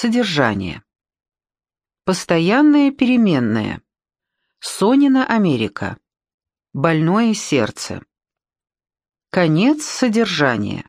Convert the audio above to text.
Содержание. Постоянное переменное. Сонина Америка. Больное сердце. Конец содержания.